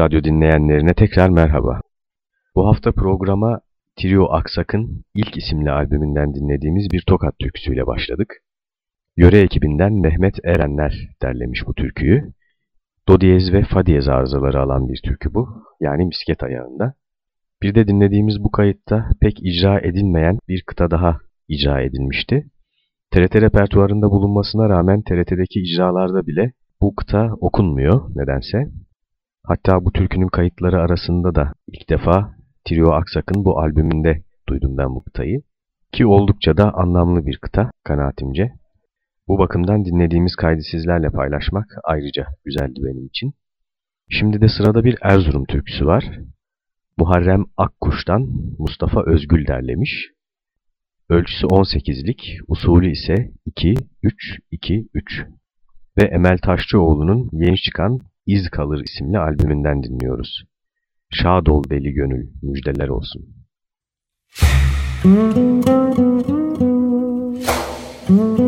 Radyo dinleyenlerine tekrar merhaba. Bu hafta programa Trio Aksak'ın ilk isimli albümünden dinlediğimiz bir tokat türküsüyle başladık. Yöre ekibinden Mehmet Erenler derlemiş bu türküyü. Do diyez ve fa diyez arızaları alan bir türkü bu, yani misket ayağında. Bir de dinlediğimiz bu kayıtta pek icra edilmeyen bir kıta daha icra edilmişti. TRT repertuarında bulunmasına rağmen TRT'deki icralarda bile bu kıta okunmuyor nedense. Hatta bu türkünün kayıtları arasında da ilk defa Trio Aksak'ın bu albümünde duydum ben bu kıtayı. Ki oldukça da anlamlı bir kıta kanaatimce. Bu bakımdan dinlediğimiz kaydı sizlerle paylaşmak ayrıca güzeldi benim için. Şimdi de sırada bir Erzurum türküsü var. Muharrem Akkuş'tan Mustafa Özgül derlemiş. Ölçüsü 18'lik, usulü ise 2-3-2-3 ve Emel Taşçıoğlu'nun yeni çıkan İz Kalır isimli albümünden dinliyoruz. Şadol deli gönül, müjdeler olsun. Müzik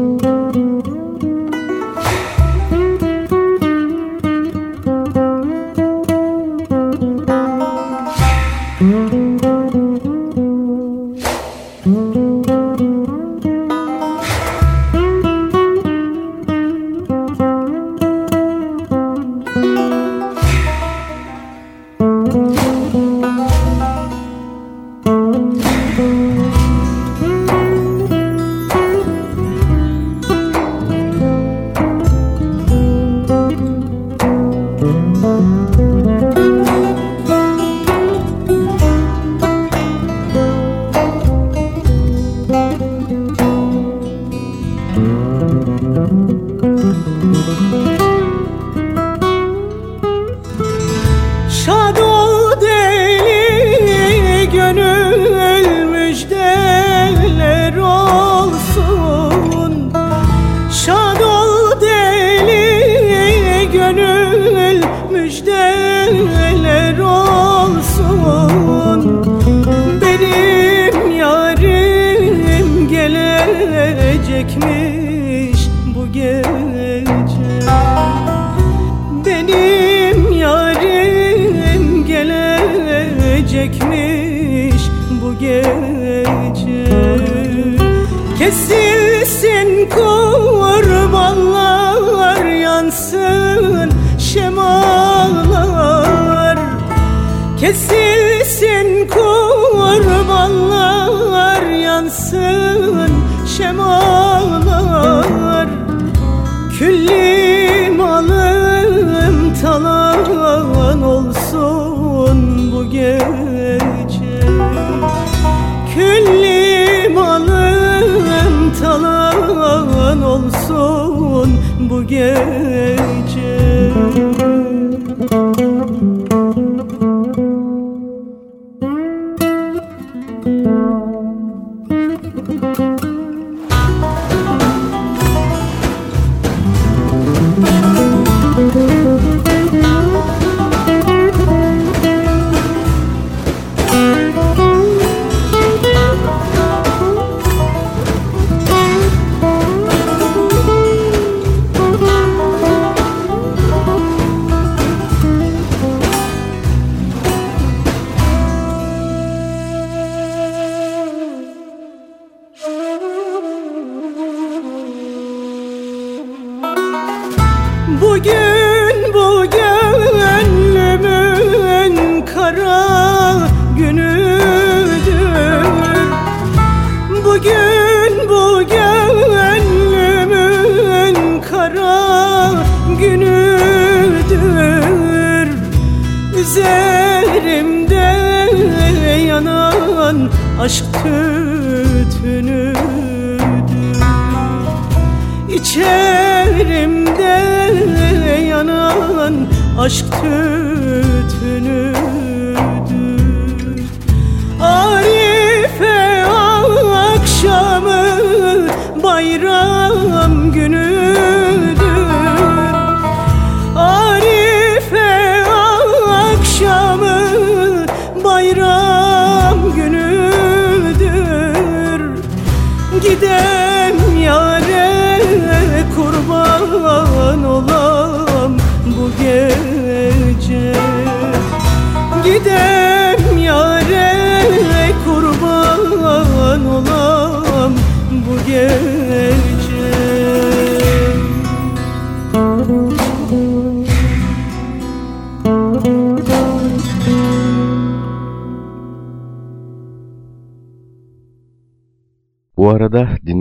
aşk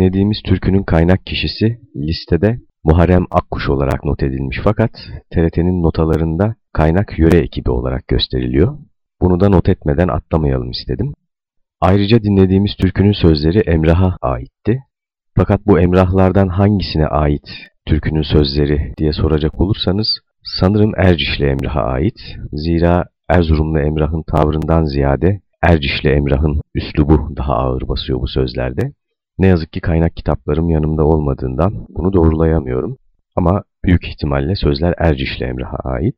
dinlediğimiz türkünün kaynak kişisi listede Muharrem Akkuş olarak not edilmiş fakat TRT'nin notalarında kaynak yöre ekibi olarak gösteriliyor. Bunu da not etmeden atlamayalım istedim. Ayrıca dinlediğimiz türkünün sözleri Emrah'a aitti. Fakat bu Emrahlardan hangisine ait türkünün sözleri diye soracak olursanız sanırım Ercişli Emrah'a ait. Zira Erzurumlu Emrah'ın tavrından ziyade Ercişli Emrah'ın üslubu daha ağır basıyor bu sözlerde. Ne yazık ki kaynak kitaplarım yanımda olmadığından bunu doğrulayamıyorum. Ama büyük ihtimalle sözler Ercişli Emrah'a ait.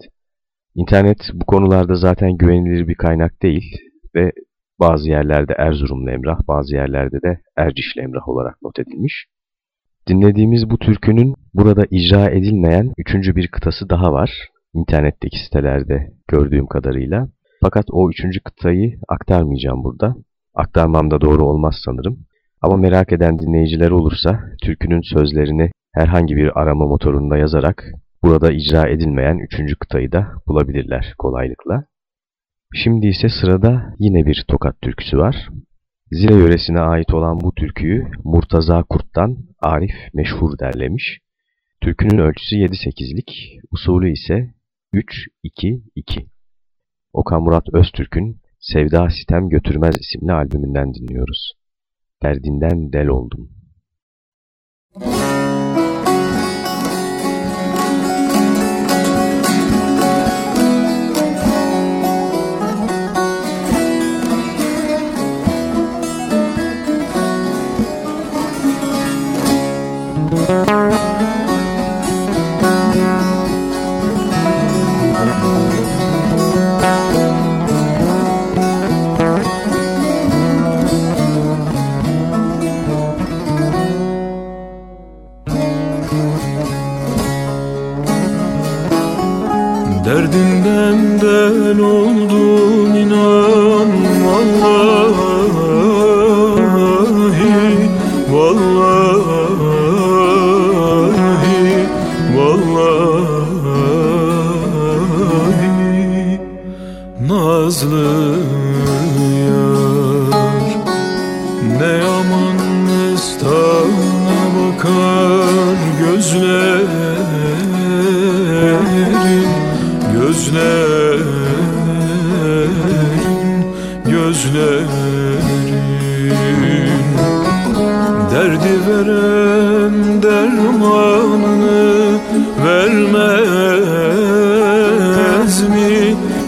İnternet bu konularda zaten güvenilir bir kaynak değil ve bazı yerlerde Erzurumlu Emrah, bazı yerlerde de Ercişli Emrah olarak not edilmiş. Dinlediğimiz bu türkünün burada icra edilmeyen üçüncü bir kıtası daha var. İnternetteki sitelerde gördüğüm kadarıyla. Fakat o üçüncü kıtayı aktarmayacağım burada. Aktarmam da doğru olmaz sanırım. Ama merak eden dinleyiciler olursa türkünün sözlerini herhangi bir arama motorunda yazarak burada icra edilmeyen üçüncü kıtayı da bulabilirler kolaylıkla. Şimdi ise sırada yine bir tokat türküsü var. Zile yöresine ait olan bu türküyü Murtaza Kurt'tan Arif Meşhur derlemiş. Türkünün ölçüsü 7-8'lik, usulü ise 3-2-2. Okan Murat Öztürk'ün Sevda Sitem Götürmez isimli albümünden dinliyoruz. Derdinden del oldum. Derdinden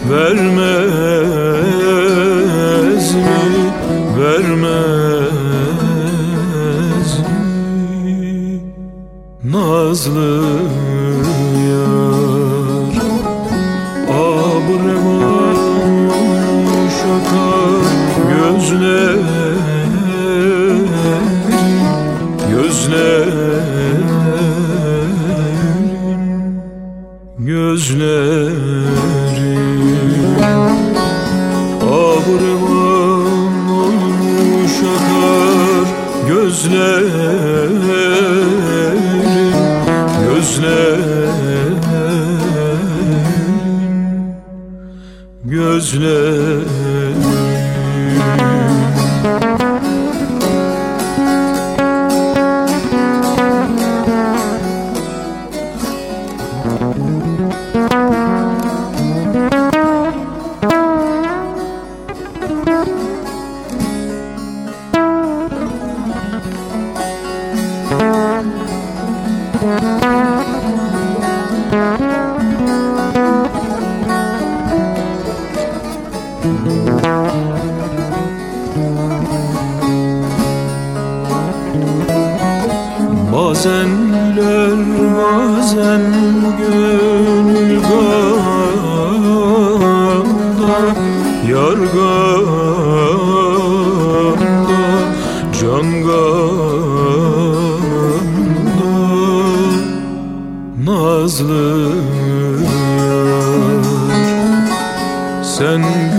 Vermez mi? Vermez mi? Nazlı yar Abreman olmuş akar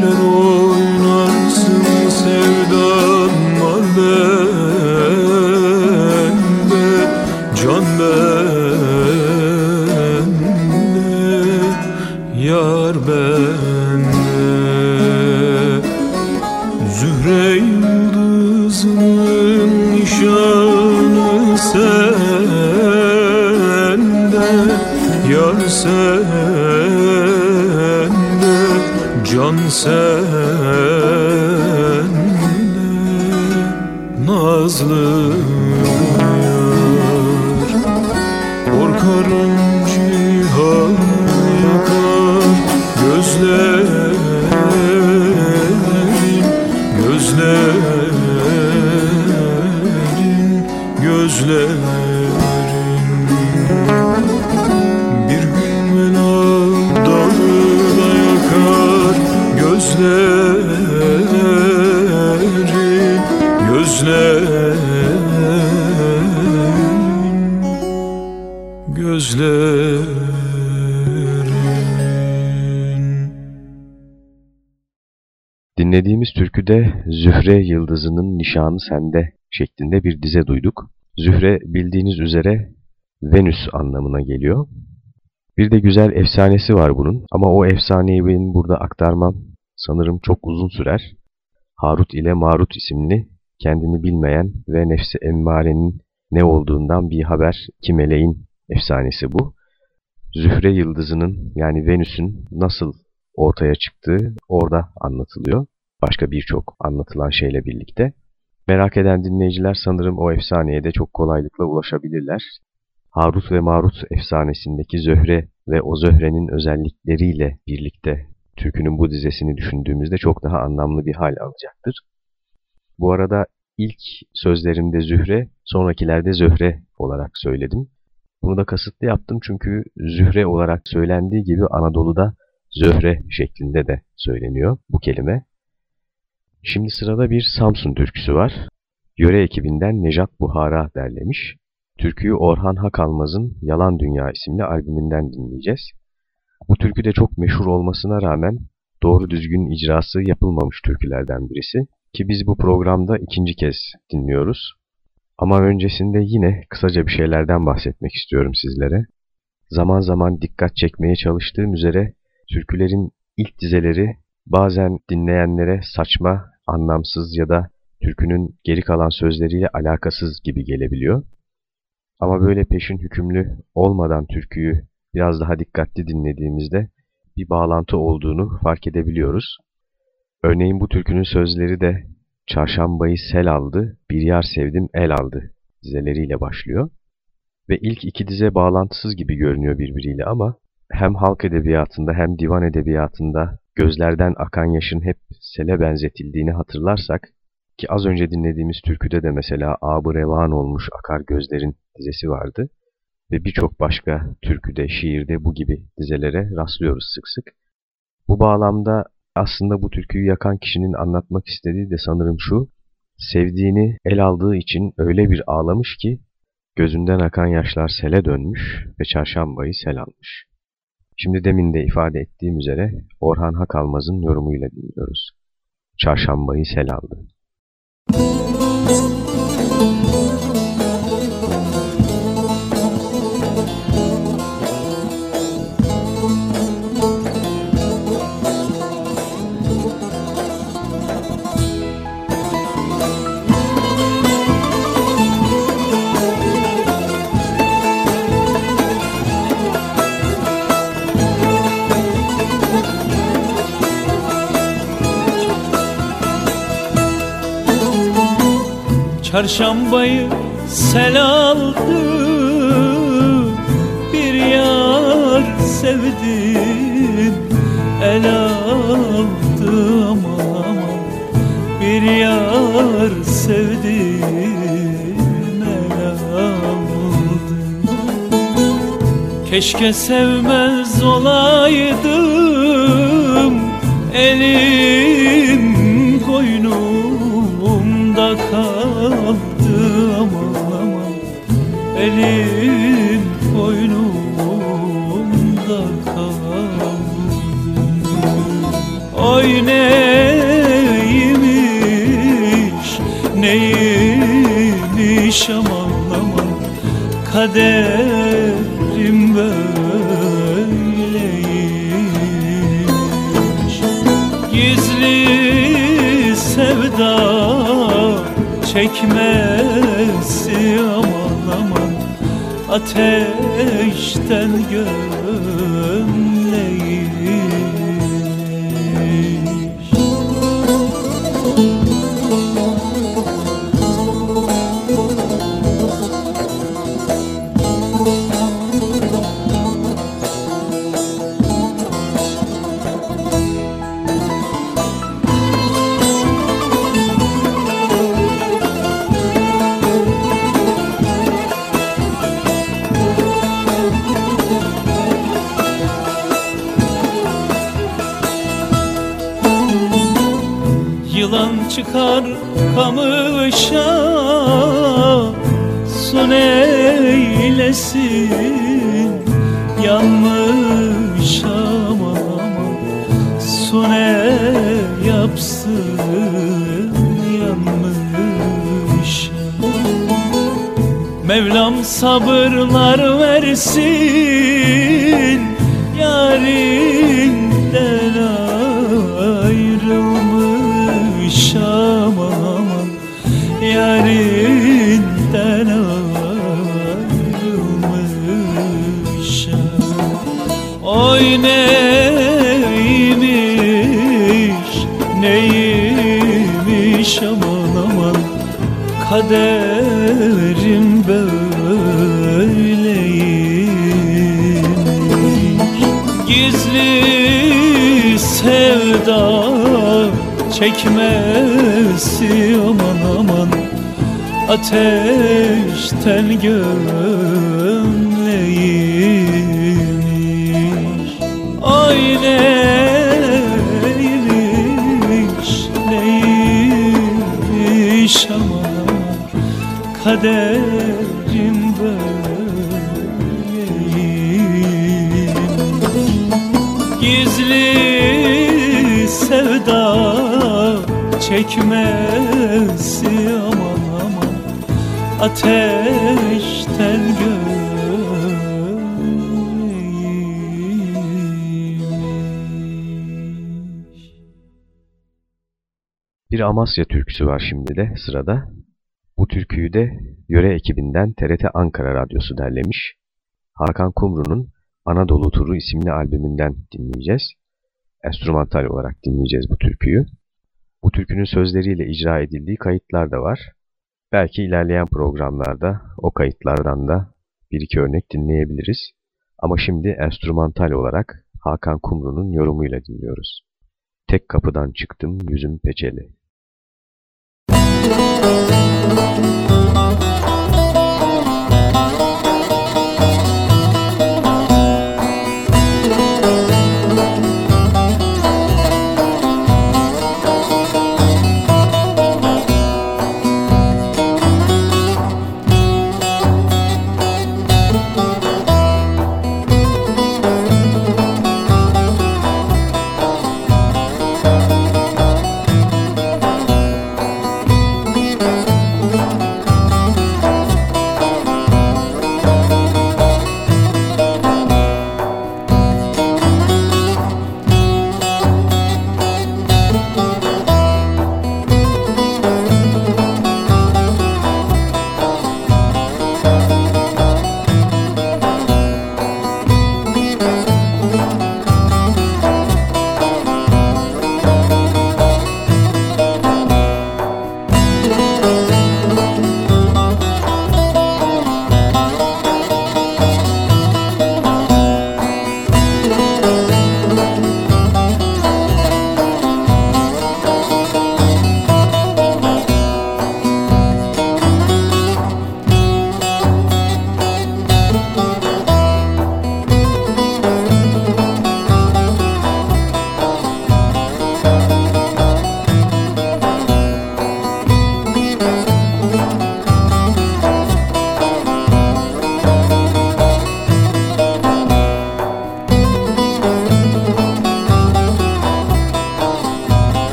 günler Türküde Zühre Yıldızı'nın nişanı sende şeklinde bir dize duyduk. Zühre bildiğiniz üzere Venüs anlamına geliyor. Bir de güzel efsanesi var bunun ama o efsaneyi benim burada aktarmam sanırım çok uzun sürer. Harut ile Marut isimli kendini bilmeyen ve nefsi emmarenin ne olduğundan bir haber iki meleğin efsanesi bu. Zühre yıldızının yani Venüs'ün nasıl ortaya çıktığı orada anlatılıyor. Başka birçok anlatılan şeyle birlikte. Merak eden dinleyiciler sanırım o efsaneye de çok kolaylıkla ulaşabilirler. Harut ve Marut efsanesindeki Zöhre ve o Zöhre'nin özellikleriyle birlikte türkünün bu dizesini düşündüğümüzde çok daha anlamlı bir hal alacaktır. Bu arada ilk sözlerimde Zühre, sonrakilerde Zöhre olarak söyledim. Bunu da kasıtlı yaptım çünkü Zühre olarak söylendiği gibi Anadolu'da Zöhre şeklinde de söyleniyor bu kelime. Şimdi sırada bir Samsun türküsü var. Yöre ekibinden Nejat Buhara derlemiş. Türküyü Orhan Hakalmaz'ın Yalan Dünya isimli albümünden dinleyeceğiz. Bu türkü de çok meşhur olmasına rağmen doğru düzgün icrası yapılmamış türkülerden birisi. Ki biz bu programda ikinci kez dinliyoruz. Ama öncesinde yine kısaca bir şeylerden bahsetmek istiyorum sizlere. Zaman zaman dikkat çekmeye çalıştığım üzere türkülerin ilk dizeleri bazen dinleyenlere saçma, anlamsız ya da türkünün geri kalan sözleriyle alakasız gibi gelebiliyor. Ama böyle peşin hükümlü olmadan türküyü biraz daha dikkatli dinlediğimizde bir bağlantı olduğunu fark edebiliyoruz. Örneğin bu türkünün sözleri de Çarşambayı sel aldı, bir yer sevdim el aldı dizeleriyle başlıyor. Ve ilk iki dize bağlantısız gibi görünüyor birbiriyle ama hem halk edebiyatında hem divan edebiyatında gözlerden akan yaşın hep sele benzetildiğini hatırlarsak ki az önce dinlediğimiz türküde de mesela abı revan olmuş akar gözlerin dizesi vardı ve birçok başka türküde, şiirde bu gibi dizelere rastlıyoruz sık sık. Bu bağlamda aslında bu türküyü yakan kişinin anlatmak istediği de sanırım şu, sevdiğini el aldığı için öyle bir ağlamış ki gözünden akan yaşlar sele dönmüş ve çarşambayı sel almış. Şimdi demin de ifade ettiğim üzere Orhan Hakalmaz'ın yorumuyla dinliyoruz. Çarşambayı sel aldı. Çarşambayı sel aldı Bir yar sevdim. El aldı aman Bir yar sevdim. El aldı Keşke sevmez olaydım Elim koynumda kaldı Elim koynumda kaldı. Oy neymiş neymiş aman aman. Kaderim böyleymiş. Gizli sevda çekmesi aman aman Ateşten gömleğmiş sabırlar versin. Yarinden ayrılmış aman aman. Yarinden ayrılmış Oy neymiş neymiş aman aman. Kaderim sevda çekmesi aman aman. Ateşten gömleğiymiş Ay neymiş neymiş aman. Kaderim böyleymiş çekmesi aman aman Ateşten gömleğiymiş Bir Amasya türküsü var şimdi de sırada. Bu türküyü de yöre ekibinden TRT Ankara Radyosu derlemiş. Hakan Kumru'nun Anadolu Turu isimli albümünden dinleyeceğiz. Enstrümantal olarak dinleyeceğiz bu türküyü. Bu türkünün sözleriyle icra edildiği kayıtlar da var. Belki ilerleyen programlarda o kayıtlardan da bir iki örnek dinleyebiliriz. Ama şimdi enstrümantal olarak Hakan Kumru'nun yorumuyla dinliyoruz. Tek kapıdan çıktım yüzüm peçeli. Tek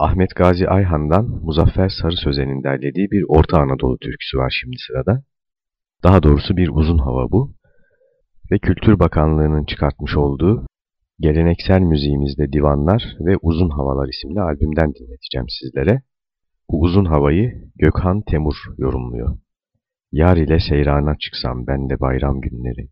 Ahmet Gazi Ayhan'dan Muzaffer Sarı Sözen'in derlediği bir Orta Anadolu türküsü var şimdi sırada. Daha doğrusu bir uzun hava bu. Ve Kültür Bakanlığı'nın çıkartmış olduğu Geleneksel Müziğimizde Divanlar ve Uzun Havalar isimli albümden dinleteceğim sizlere. Bu uzun havayı Gökhan Temur yorumluyor. Yar ile seyrana çıksam ben de bayram günleri.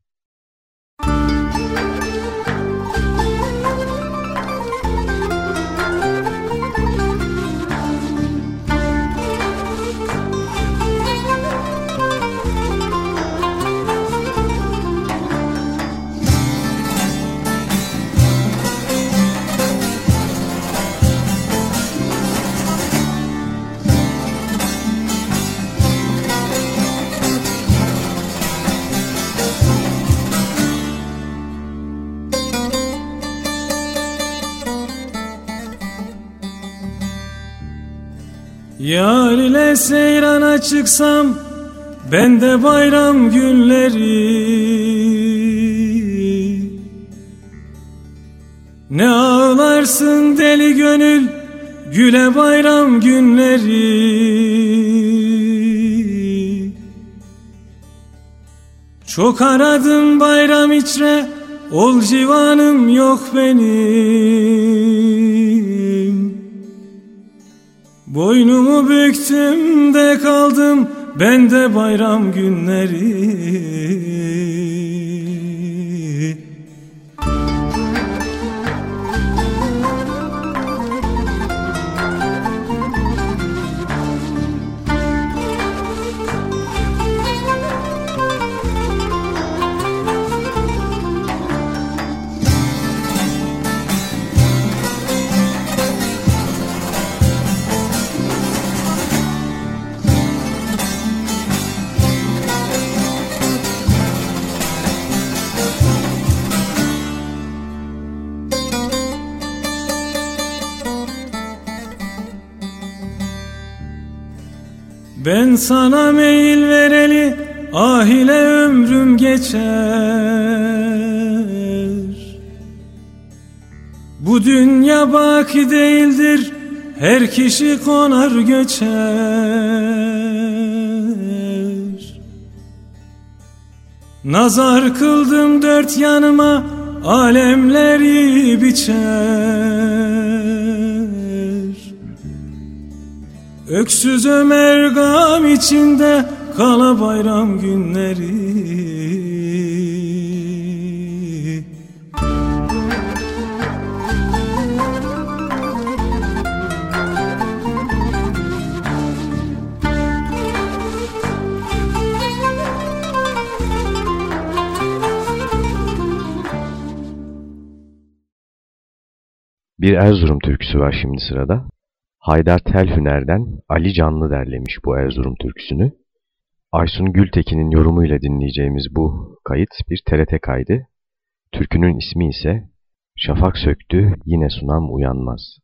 Yar ile seyrana çıksam ben de bayram günleri. Ne ağlarsın deli gönül güle bayram günleri. Çok aradım bayram içre ol civanım yok benim Boynumu büktüm de kaldım ben de bayram günleri sana meyil vereli ah ile ömrüm geçer. Bu dünya baki değildir her kişi konar göçer. Nazar kıldım dört yanıma alemleri biçer Öksüz Ömer gam içinde kala bayram günleri Bir Erzurum türküsü var şimdi sırada. Haydar Telhüner'den Ali Canlı derlemiş bu Erzurum türküsünü. Aysun Gültekin'in yorumuyla dinleyeceğimiz bu kayıt bir TRT kaydı. Türkünün ismi ise Şafak Söktü Yine Sunam Uyanmaz.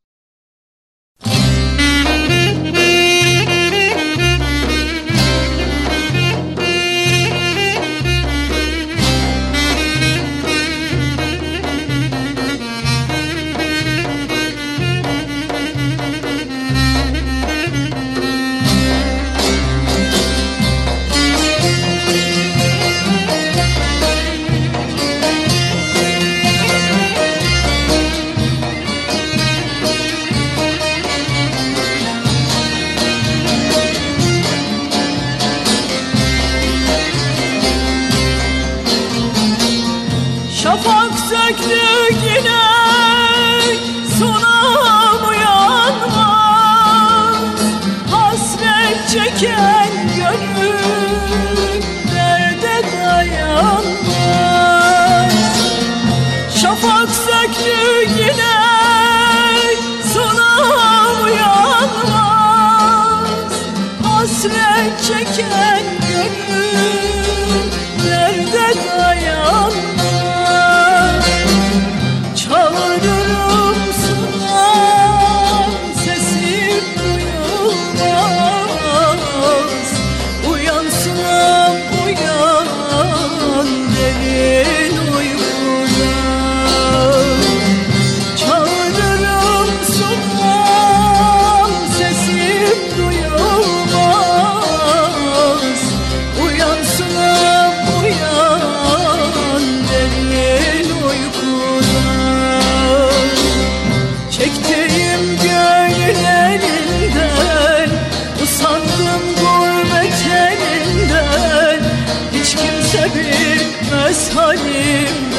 halim.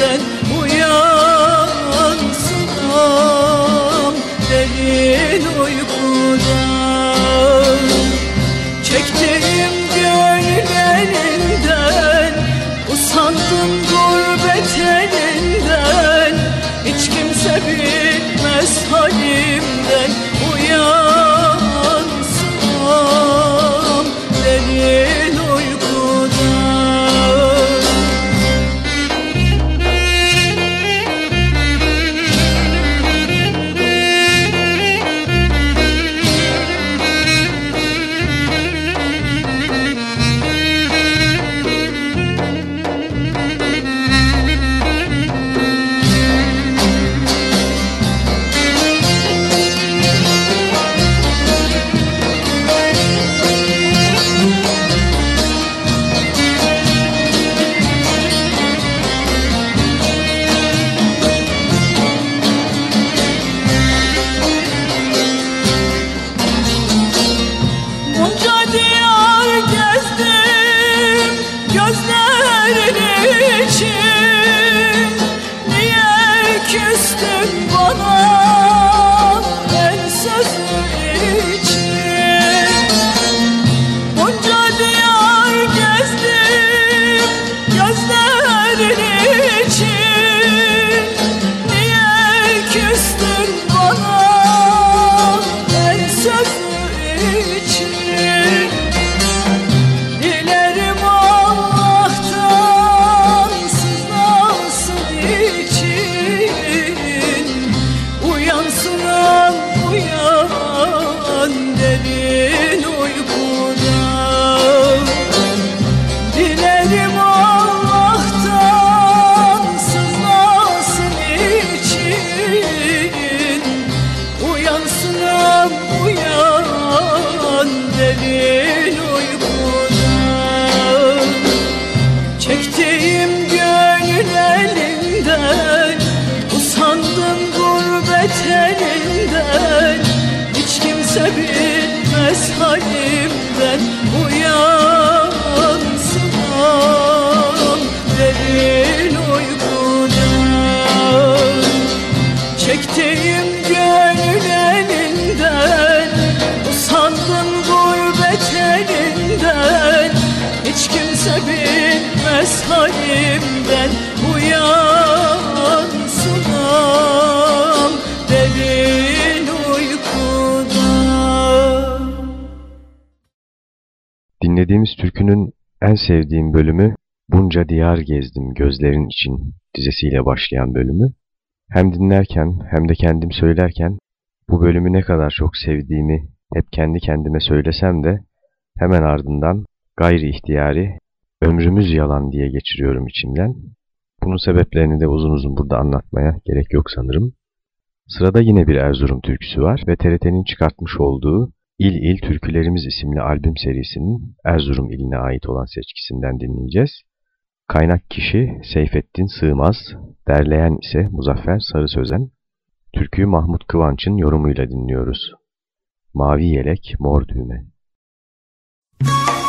içine. Dinlediğimiz türkünün en sevdiğim bölümü Bunca Diyar Gezdim Gözlerin için dizesiyle başlayan bölümü. Hem dinlerken hem de kendim söylerken bu bölümü ne kadar çok sevdiğimi hep kendi kendime söylesem de hemen ardından gayri ihtiyari ömrümüz yalan diye geçiriyorum içimden. Bunun sebeplerini de uzun uzun burada anlatmaya gerek yok sanırım. Sırada yine bir Erzurum türküsü var ve TRT'nin çıkartmış olduğu İl İl Türkülerimiz isimli albüm serisinin Erzurum iline ait olan seçkisinden dinleyeceğiz. Kaynak kişi Seyfettin Sığmaz, derleyen ise Muzaffer Sarı Sözen. Türküyü Mahmut Kıvanç'ın yorumuyla dinliyoruz. Mavi Yelek Mor Düğme Müzik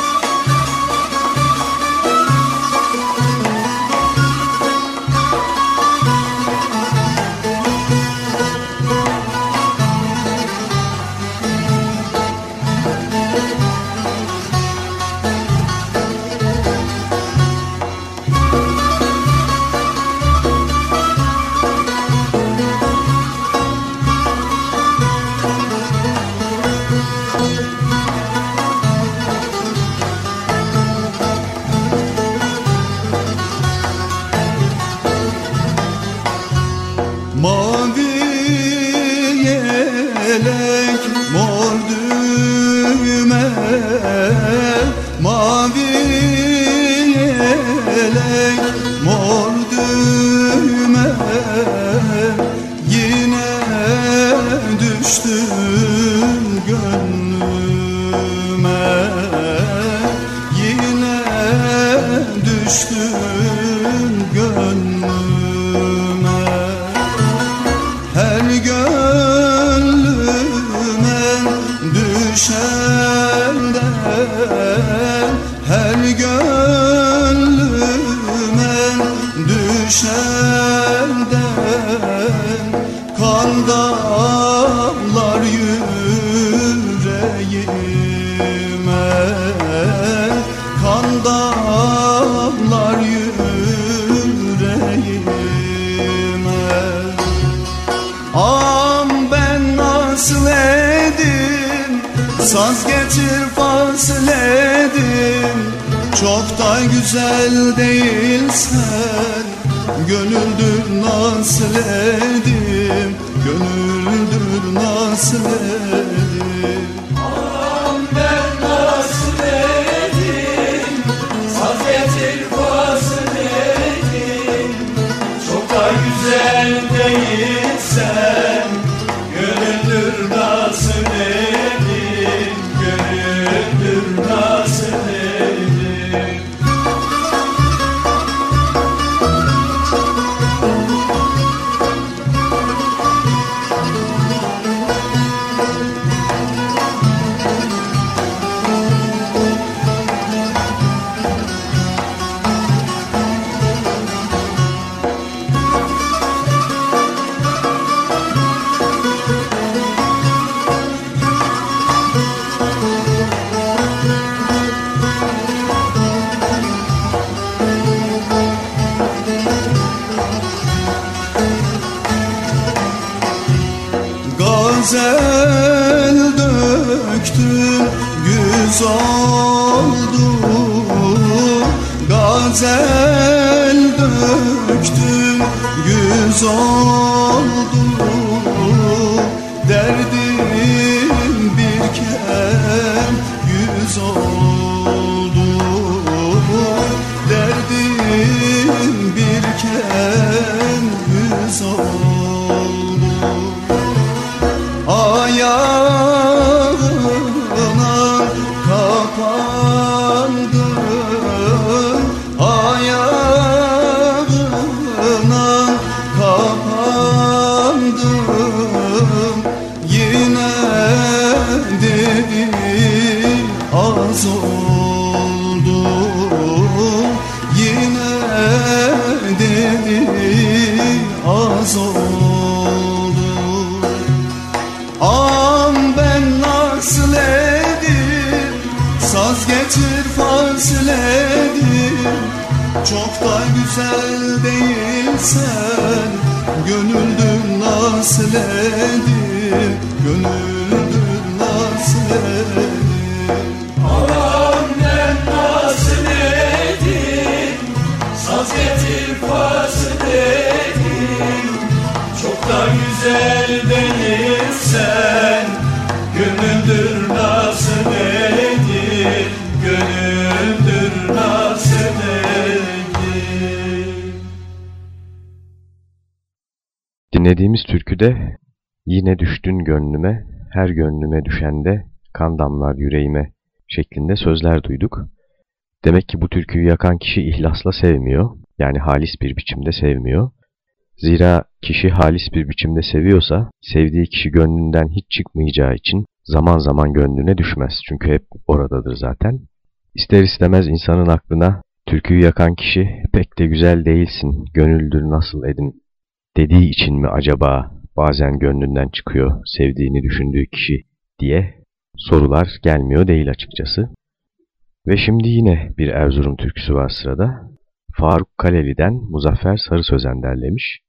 düştün gönlüme, her gönlüme düşende kan damlar yüreğime şeklinde sözler duyduk. Demek ki bu türküyü yakan kişi ihlasla sevmiyor, yani halis bir biçimde sevmiyor. Zira kişi halis bir biçimde seviyorsa, sevdiği kişi gönlünden hiç çıkmayacağı için zaman zaman gönlüne düşmez. Çünkü hep oradadır zaten. İster istemez insanın aklına türküyü yakan kişi pek de güzel değilsin, gönüldür nasıl edin dediği için mi acaba bazen gönlünden çıkıyor sevdiğini düşündüğü kişi diye sorular gelmiyor değil açıkçası. Ve şimdi yine bir Erzurum türküsü var sırada. Faruk Kaleli'den Muzaffer Sarı Sözen derlemiş.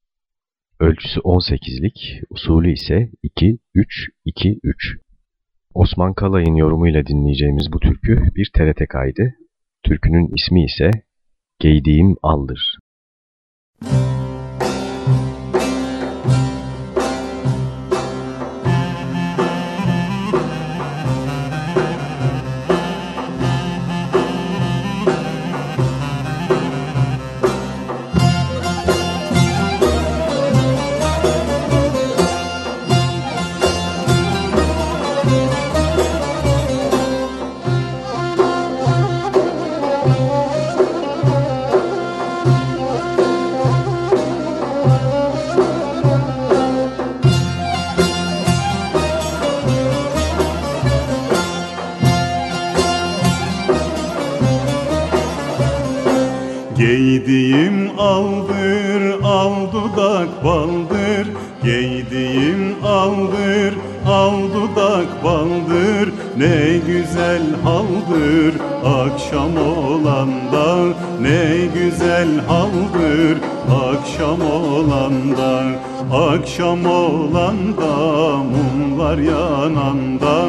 Ölçüsü 18'lik, usulü ise 2-3-2-3. Osman Kalay'ın yorumuyla dinleyeceğimiz bu türkü bir TRT kaydı. Türkünün ismi ise Geydiğim Aldır. Giydiğim aldır, al dudak baldır Giydiğim aldır, al dudak baldır Ne güzel haldır akşam olanda. Ne güzel haldır akşam olanda. Akşam olanda mumlar yananda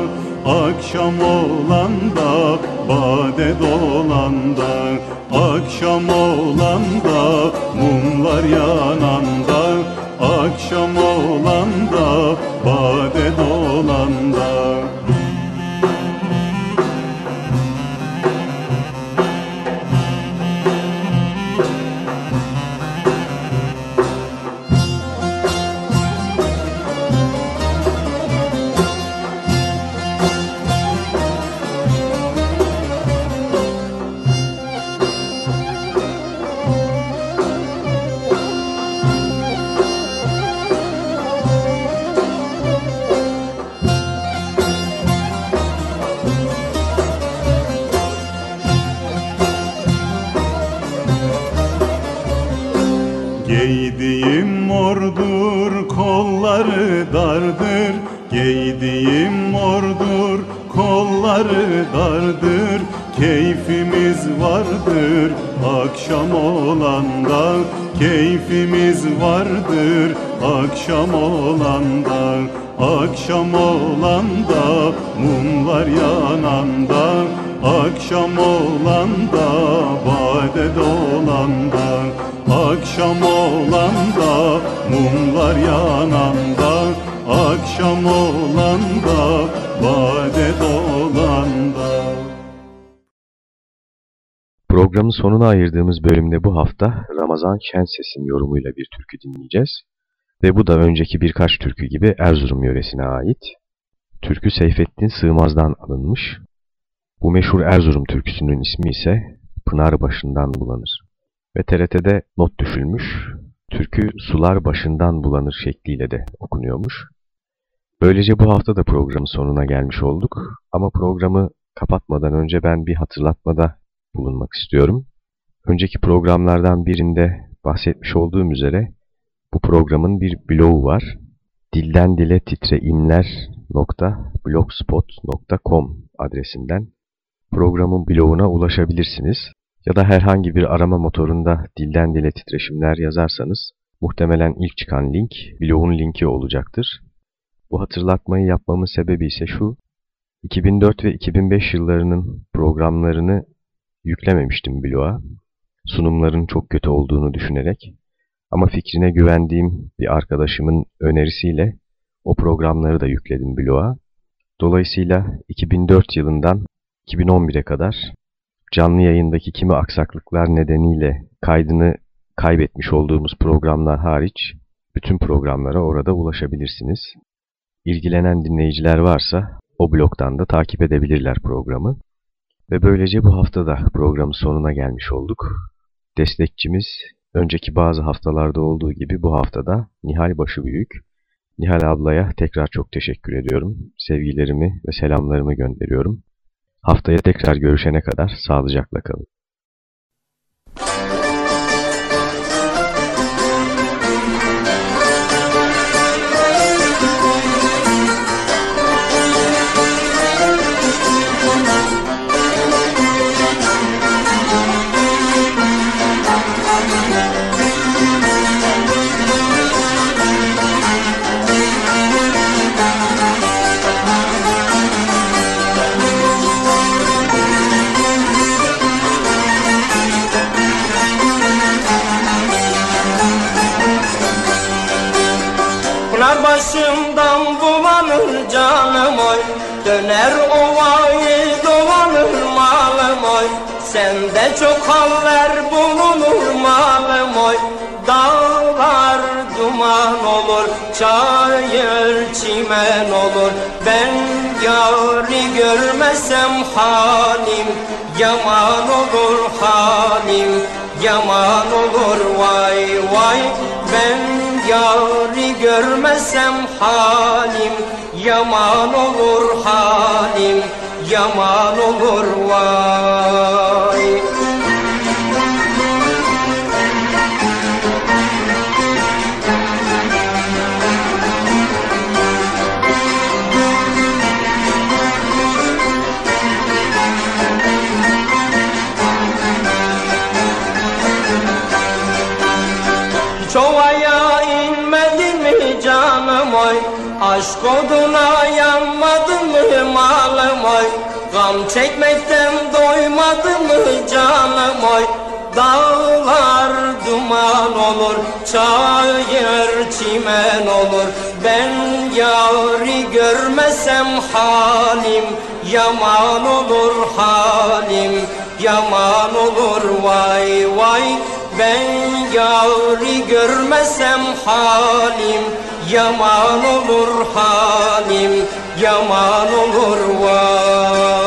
Akşam olanda bade dolanda Akşam olanda mumlar yananda Akşam olanda akşam olanda Akşam olanda mumlar yananda Akşam olanda bade dolanda Akşam olanda mumlar yananda Akşam olanda bade dolanda Programın sonuna ayırdığımız bölümde bu hafta Ramazan Şenses'in yorumuyla bir türkü dinleyeceğiz. Ve bu da önceki birkaç türkü gibi Erzurum yöresine ait. Türkü Seyfettin Sığmaz'dan alınmış. Bu meşhur Erzurum türküsünün ismi ise Pınar Başından Bulanır. Ve TRT'de not düşülmüş, türkü Sular Başından Bulanır şekliyle de okunuyormuş. Böylece bu hafta da programın sonuna gelmiş olduk. Ama programı kapatmadan önce ben bir hatırlatmada bulunmak istiyorum. Önceki programlardan birinde bahsetmiş olduğum üzere bu programın bir blogu var. Dilden dile titreimler.blogspot.com adresinden programın bloguna ulaşabilirsiniz. Ya da herhangi bir arama motorunda dilden dile titreşimler yazarsanız muhtemelen ilk çıkan link blogun linki olacaktır. Bu hatırlatmayı yapmamın sebebi ise şu, 2004 ve 2005 yıllarının programlarını yüklememiştim bloğa. Sunumların çok kötü olduğunu düşünerek. Ama fikrine güvendiğim bir arkadaşımın önerisiyle o programları da yükledim bloğa. Dolayısıyla 2004 yılından 2011'e kadar canlı yayındaki kimi aksaklıklar nedeniyle kaydını kaybetmiş olduğumuz programlar hariç bütün programlara orada ulaşabilirsiniz. İlgilenen dinleyiciler varsa o bloktan da takip edebilirler programı. Ve böylece bu hafta da programın sonuna gelmiş olduk. Destekçimiz önceki bazı haftalarda olduğu gibi bu haftada Nihal Başıbüyük. Nihal ablaya tekrar çok teşekkür ediyorum. Sevgilerimi ve selamlarımı gönderiyorum. Haftaya tekrar görüşene kadar sağlıcakla kalın. Canım oy Döner ovayı dolanır malım oy Sende çok haller bulunur malım oy Dağlar duman olur, çayır çimen olur. Ben yari görmesem halim Yaman olur halim, yaman olur vay vay. Ben Yari görmesem halim Yaman olur halim Yaman olur vay Aşk oduna yanmadı mı malım oy? Gam çekmekten doymadı mı canım oy? Dağlar duman olur, çayır çimen olur. Ben yari görmesem halim Yaman olur halim, yaman olur. Vay vay Ben yari görmesem halim Yaman olur halim, yaman olur vay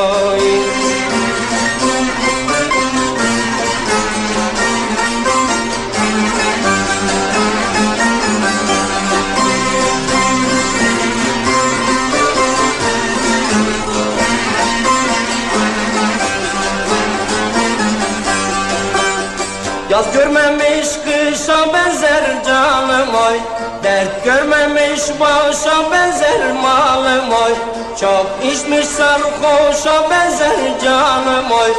görmemiş başa benzer malım oy Çok içmiş sarhoşa benzer canım oy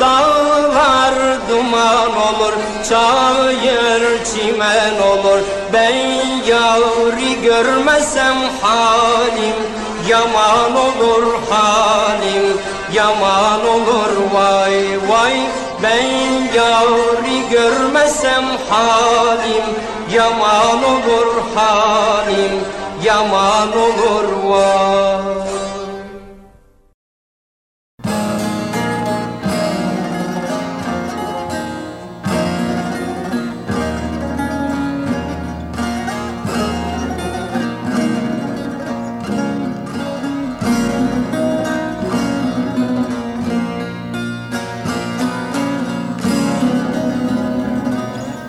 Dağlar duman olur Çayır çimen olur. Ben yavri görmesem halim Yaman olur halim Yaman olur vay vay. Ben yavri görmesem halim Yaman olur halim Yaman olur vay